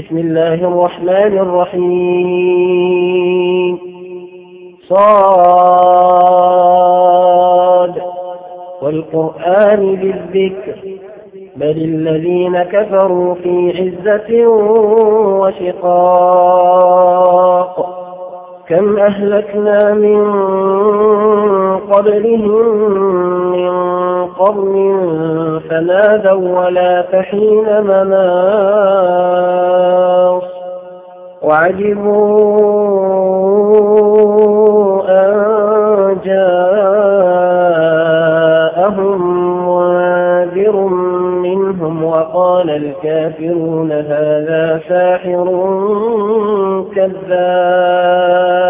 بسم الله الرحمن الرحيم. صاد. والقرآن بالذكر. بل الذين كفروا في عزة وشقاق. كم أهلكنا من قبلهم من قرن فنادوا ولا تحين مناص. وعجبوا أن جاءهم منذر منهم وقال الكافرون هذا ساحر كذاب.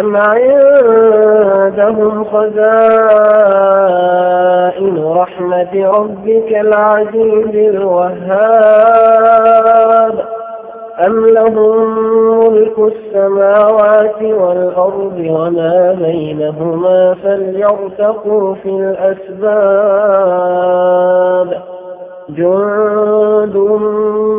أم عندهم خزائن رحمة ربك العزيز الوهاب أم لهم ملك السماوات والأرض وما بينهما فليرتقوا في الأسباب جند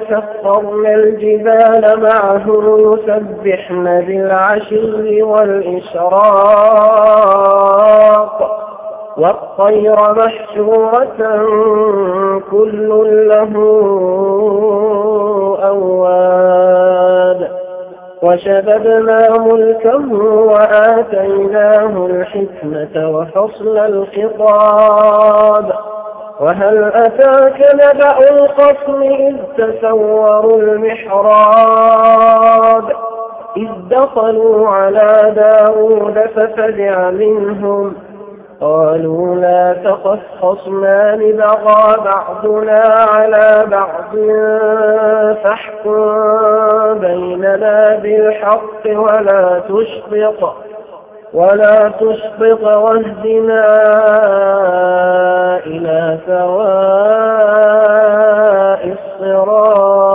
إنا سخرنا الجبال معه يسبحن بالعشي والإشراق. والطير محشورة كل له أواب. وشددنا ملكه وآتيناه الحكمة وفصل الخطاب. وهل أتاك نبأ القصم إذ تسوروا المحراب؟ إذ دخلوا على داود ففزع منهم. قالوا لا تخف خصمان بغى بعضنا على بعض فاحكم بيننا بالحق ولا تشطط ولا تشطط واهدنا إلى سواء الصراط.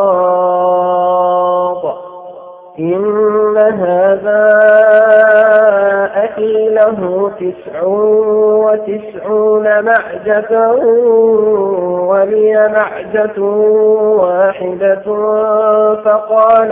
إن هذا أخي له تسع وتسعون معجة ولي معجة واحدة فقال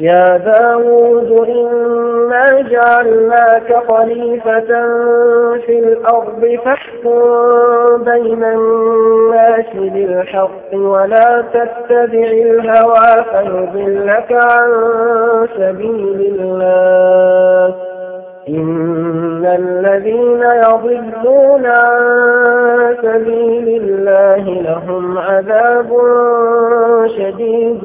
يا داود إنا جعلناك خليفة في الأرض فاحكم بين الناس بالحق ولا تتبع الهوى فيضلك عن سبيل الله. إن الذين يضلون عن سبيل الله لهم عذاب شديد.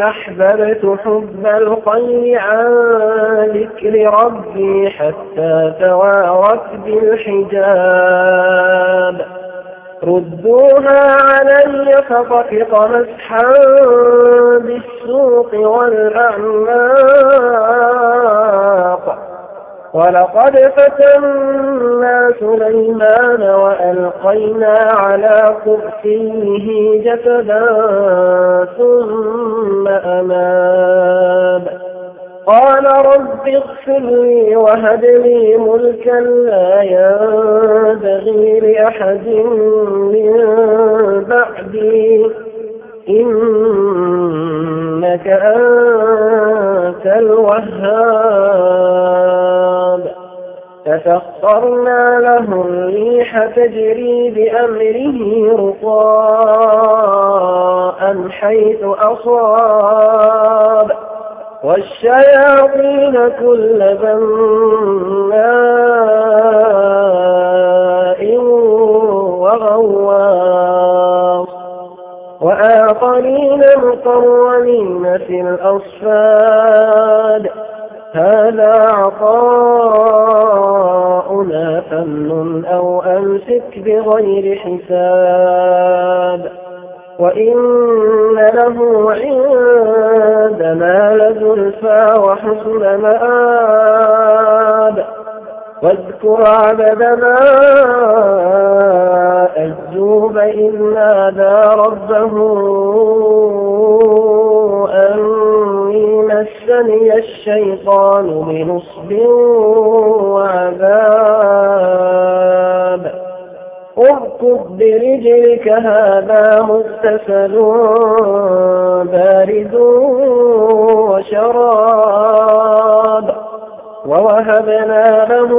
أحببت حب الخير عن ذكر ربي حتى توارت بالحجاب. ردوها علي فطفق مسحا بالسوق والأعناق ولقد فتنا سليمان وألقينا على كرسيه جسدا ثم أماب قال رب اغفر لي وهب لي ملكا لا ينبغي لأحد من بعدي. إنك أنت الوهاب. فسخرنا له الريح تجري بأمره رطاء حيث أصاب. والشياطين كل بناء وغواص. وآخرين مقرنين في الأصفاد. هذا عطاؤنا فمن أو أمسك بغير حساب وإن له عندنا لزلفى وحسن مآب. واذكر عبدنا أجوب إذ نادى ربه أني مسني الشيطان بنصب وعذاب. اركض برجلك هذا مغتسل بارد وشراب ووهبنا له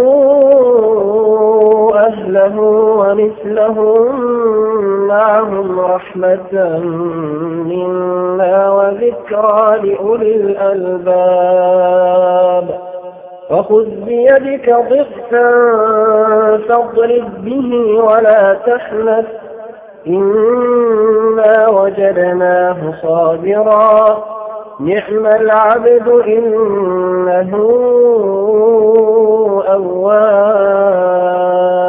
أهله ومثلهم معهم رحمة منا وذكرى لأولي الألباب. وخذ بيدك ضغثا فاضرب به ولا تحنث. إنا وجدناه صابرا. نعم العبد إنه أواب.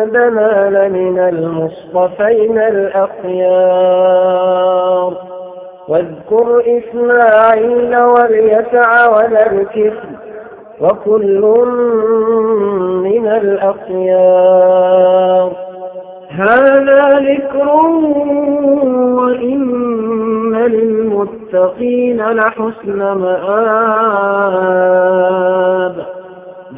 عندنا لمن المصطفين الأخيار. واذكر إسماعيل واليسع والكفر وكل من الأخيار. هذا ذكر وإن للمتقين لحسن مآب.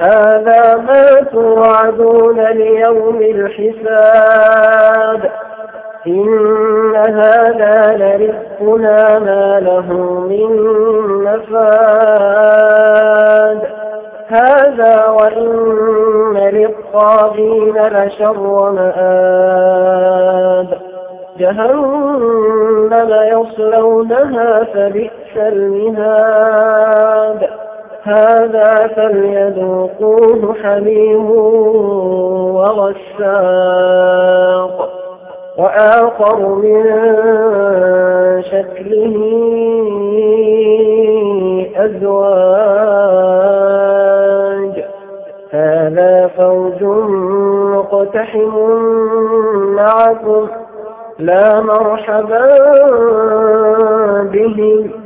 هذا ما توعدون ليوم الحساب. إن هذا لرزقنا ما له من نفاد. هذا وإن للطاغين لشر مآب جهنم يصلونها فبئس المهاد. هذا فليذوقوه حميم وغساق وآخر من شكله أزواج. هذا فوج مقتحم معكم لا مرحبا بهم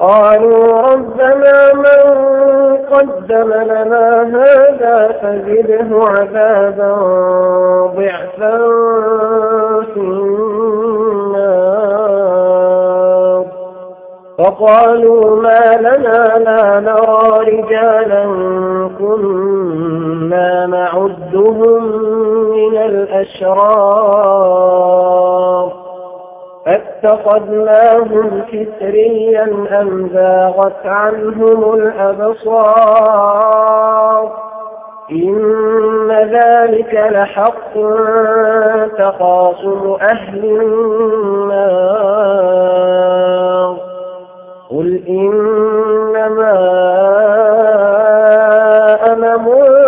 قالوا ربنا من قدم لنا هذا فزده عذابا ضعفا في النار. فقالوا ما لنا لا نرى رجالا كنا نعدهم من الأشرار. اتخذناهم كسريا أم زاغت عنهم الأبصار إن ذلك لحق تخاصم أهل النار قل إنما أنا منذر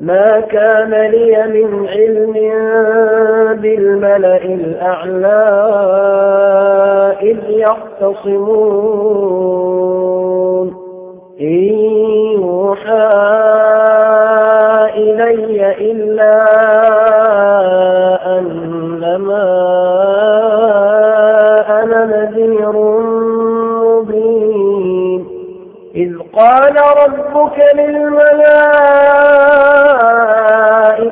ما كان لي من علم بالملأ الأعلى إذ يختصمون. إن يوحى إلي إلا أنما أنا نذير مبين. إذ قال ربك للملائكة